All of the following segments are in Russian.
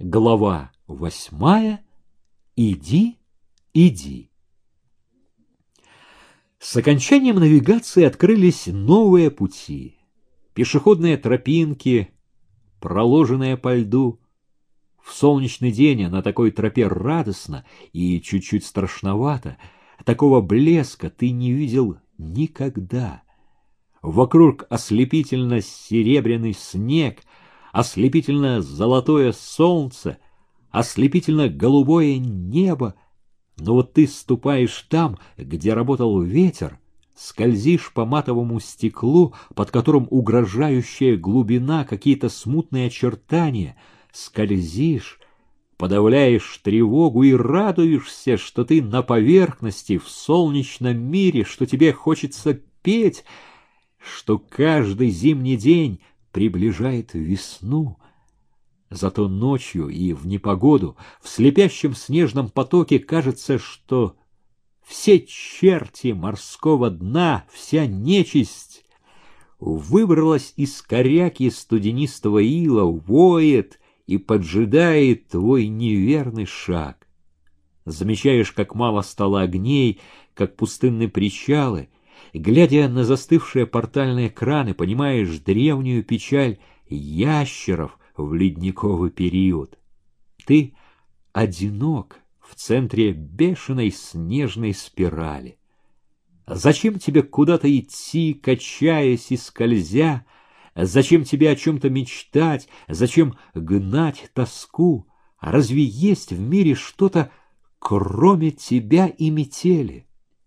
Глава восьмая. Иди, иди. С окончанием навигации открылись новые пути. Пешеходные тропинки, проложенные по льду. В солнечный день на такой тропе радостно и чуть-чуть страшновато. Такого блеска ты не видел никогда. Вокруг ослепительно серебряный снег, ослепительно-золотое солнце, ослепительно-голубое небо. Но вот ты ступаешь там, где работал ветер, скользишь по матовому стеклу, под которым угрожающая глубина, какие-то смутные очертания, скользишь, подавляешь тревогу и радуешься, что ты на поверхности, в солнечном мире, что тебе хочется петь, что каждый зимний день приближает весну. Зато ночью и в непогоду в слепящем снежном потоке кажется, что все черти морского дна, вся нечисть выбралась из коряки студенистого ила, воет и поджидает твой неверный шаг. Замечаешь, как мало стало огней, как пустынны причалы — Глядя на застывшие портальные краны, понимаешь древнюю печаль ящеров в ледниковый период. Ты одинок в центре бешеной снежной спирали. Зачем тебе куда-то идти, качаясь и скользя? Зачем тебе о чем-то мечтать? Зачем гнать тоску? Разве есть в мире что-то, кроме тебя и метели?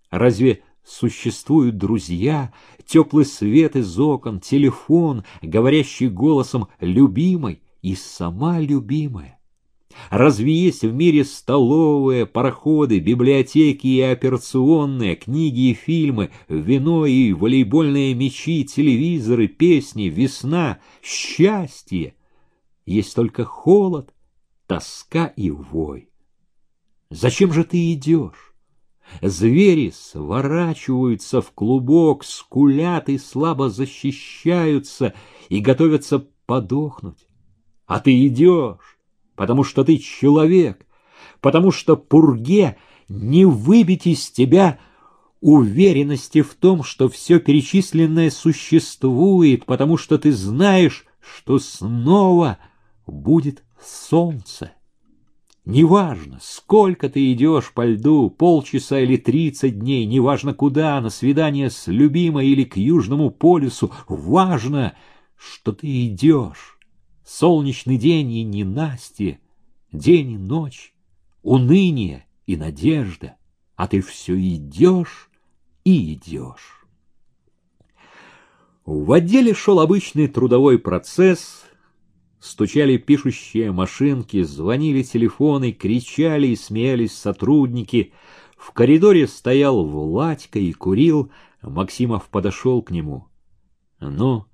Разве Существуют друзья, теплый свет из окон, телефон, говорящий голосом «любимой» и сама любимая. Разве есть в мире столовые, пароходы, библиотеки и операционные, книги и фильмы, вино и волейбольные мячи, телевизоры, песни, весна, счастье? Есть только холод, тоска и вой. Зачем же ты идешь? Звери сворачиваются в клубок, скулят и слабо защищаются и готовятся подохнуть. А ты идешь, потому что ты человек, потому что пурге не выбить из тебя уверенности в том, что все перечисленное существует, потому что ты знаешь, что снова будет солнце. Неважно, сколько ты идешь по льду, полчаса или тридцать дней, неважно куда, на свидание с любимой или к Южному полюсу, важно, что ты идешь. Солнечный день и ненастье, день и ночь, уныние и надежда, а ты все идешь и идешь. В отделе шел обычный трудовой процесс — Стучали пишущие машинки, звонили телефоны, кричали и смеялись сотрудники. В коридоре стоял Владька и курил. Максимов подошел к нему. — Ну,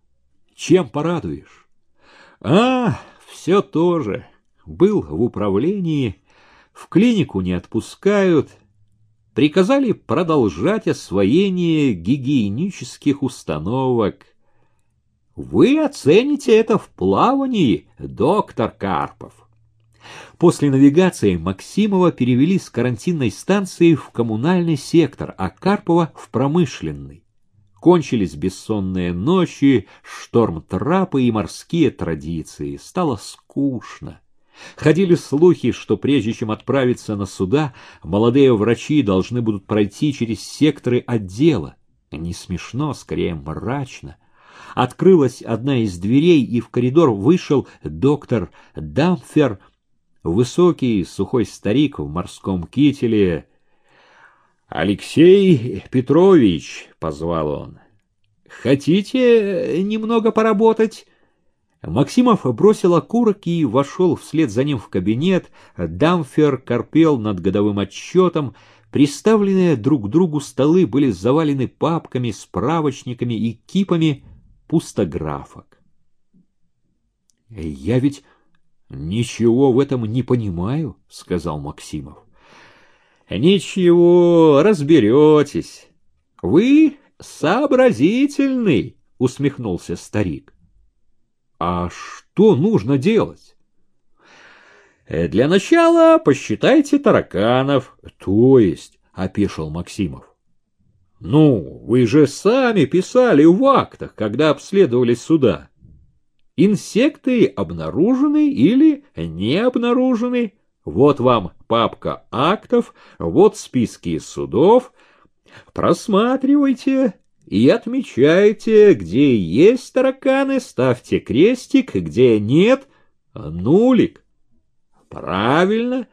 чем порадуешь? — А, все то же. Был в управлении, в клинику не отпускают. Приказали продолжать освоение гигиенических установок — вы оцените это в плавании, доктор Карпов. После навигации Максимова перевели с карантинной станции в коммунальный сектор, а Карпова в промышленный. Кончились бессонные ночи, шторм-трапы и морские традиции. Стало скучно. Ходили слухи, что прежде чем отправиться на суда, молодые врачи должны будут пройти через секторы отдела. Не смешно, скорее мрачно. Открылась одна из дверей, и в коридор вышел доктор Дамфер, высокий сухой старик в морском кителе. «Алексей Петрович», — позвал он, — «хотите немного поработать?» Максимов бросил окурок и вошел вслед за ним в кабинет. Дамфер корпел над годовым отчетом. Приставленные друг к другу столы были завалены папками, справочниками и кипами — пустографок. «Я ведь ничего в этом не понимаю», — сказал Максимов. «Ничего, разберетесь. Вы сообразительный», — усмехнулся старик. «А что нужно делать?» Э, для начала посчитайте тараканов. То есть, опешил Максимов. Ну, вы же сами писали в актах, когда обследовали суда. Инсекты обнаружены или не обнаружены. Вот вам папка актов, вот списки судов. Просматривайте и отмечайте, где есть тараканы, ставьте крестик, где нет — нулик. Правильно,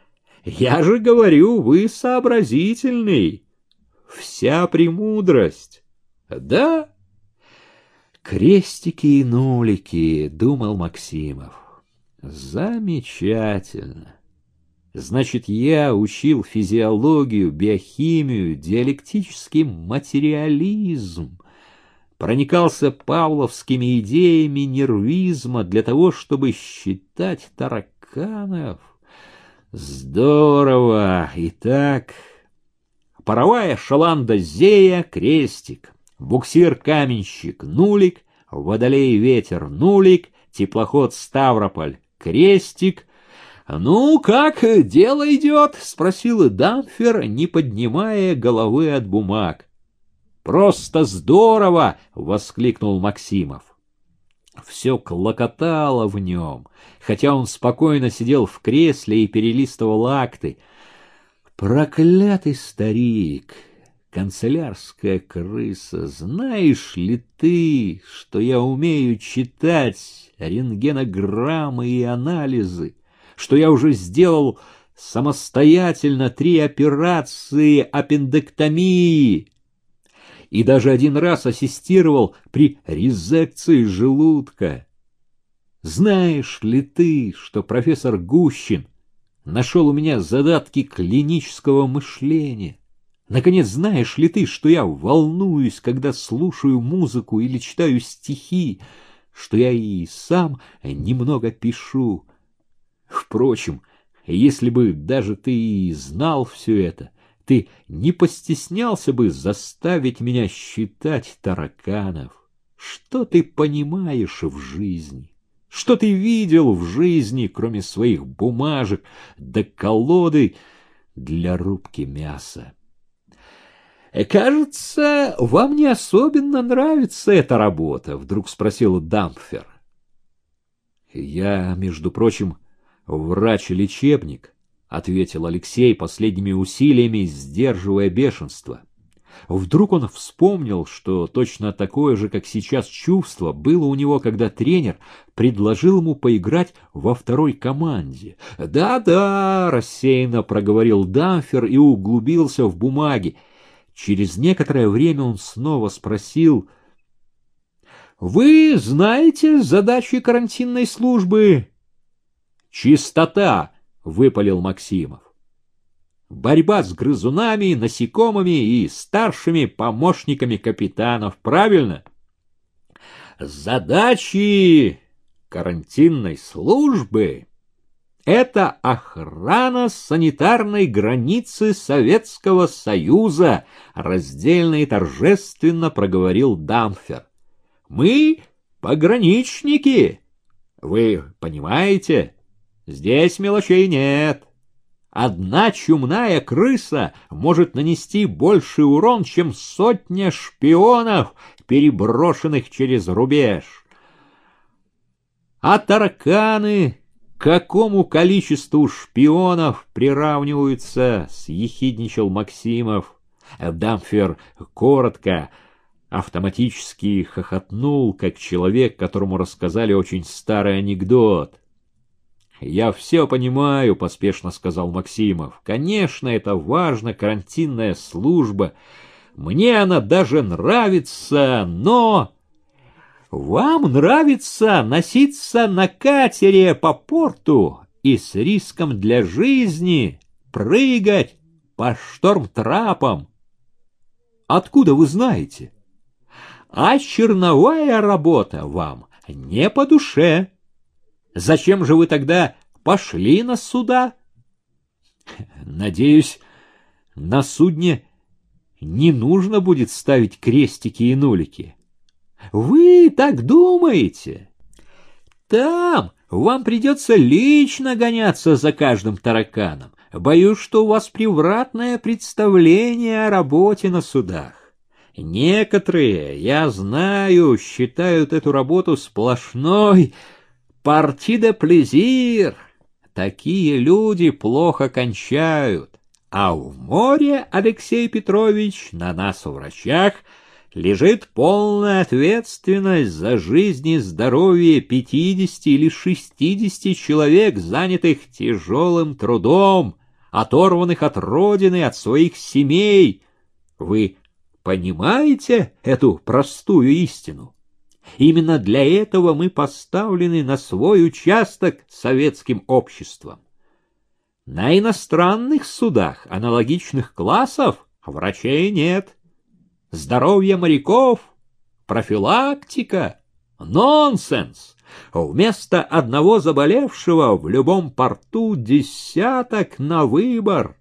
я же говорю, вы сообразительный. Вся премудрость. Да? Крестики и нулики, думал Максимов. Замечательно. Значит, я учил физиологию, биохимию, диалектический материализм, проникался павловскими идеями нервизма для того, чтобы считать тараканов. Здорово! Итак, паровая шаланда Зея — крестик, буксир-каменщик — нулик, водолей-ветер — нулик, теплоход Ставрополь — крестик — «Ну, как дело идет?» — спросил Дамфер, не поднимая головы от бумаг. «Просто здорово!» — воскликнул Максимов. Все клокотало в нем, хотя он спокойно сидел в кресле и перелистывал акты. «Проклятый старик!» канцелярская крыса, знаешь ли ты, что я умею читать рентгенограммы и анализы? что я уже сделал самостоятельно три операции аппендэктомии и даже один раз ассистировал при резекции желудка. Знаешь ли ты, что профессор Гущин нашел у меня задатки клинического мышления? Наконец, знаешь ли ты, что я волнуюсь, когда слушаю музыку или читаю стихи, что я и сам немного пишу, Впрочем, если бы даже ты и знал все это, ты не постеснялся бы заставить меня считать тараканов. Что ты понимаешь в жизни? Что ты видел в жизни, кроме своих бумажек да колоды для рубки мяса? «Э, «Кажется, вам не особенно нравится эта работа», — вдруг спросил Дампфер. «Я, между прочим, «Врач-лечебник», — ответил Алексей последними усилиями, сдерживая бешенство. Вдруг он вспомнил, что точно такое же, как сейчас, чувство было у него, когда тренер предложил ему поиграть во второй команде. «Да-да», — рассеянно проговорил Дамфер и углубился в бумаги. Через некоторое время он снова спросил, «Вы знаете задачи карантинной службы?» «Чистота!» — выпалил Максимов. «Борьба с грызунами, насекомыми и старшими помощниками капитанов, правильно?» «Задачи карантинной службы — это охрана санитарной границы Советского Союза», — раздельно и торжественно проговорил Дамфер. «Мы пограничники, вы понимаете?» Здесь мелочей нет. Одна чумная крыса может нанести больший урон, чем сотня шпионов, переброшенных через рубеж. А тараканы к какому количеству шпионов приравниваются, съехидничал Максимов. Дамфер коротко, автоматически хохотнул, как человек, которому рассказали очень старый анекдот. «Я все понимаю», — поспешно сказал Максимов. «Конечно, это важно, карантинная служба. Мне она даже нравится, но...» «Вам нравится носиться на катере по порту и с риском для жизни прыгать по шторм-трапам. Откуда вы знаете? А черновая работа вам не по душе». Зачем же вы тогда пошли на суда? Надеюсь, на судне не нужно будет ставить крестики и нулики. Вы так думаете? Там Вам придется лично гоняться за каждым тараканом. Боюсь, что у вас превратное представление о работе на судах. Некоторые, я знаю, считают эту работу сплошной парти де плезир. Такие люди плохо кончают. А в море, Алексей Петрович, на нас, у врачах, лежит полная ответственность за жизнь и здоровье пятидесяти или шестидесяти человек, занятых тяжелым трудом, оторванных от родины, от своих семей. Вы понимаете эту простую истину? Именно для этого мы поставлены на свой участок советским обществом. На иностранных судах аналогичных классов врачей нет. Здоровье моряков, профилактика, нонсенс. Вместо одного заболевшего в любом порту десяток на выбор.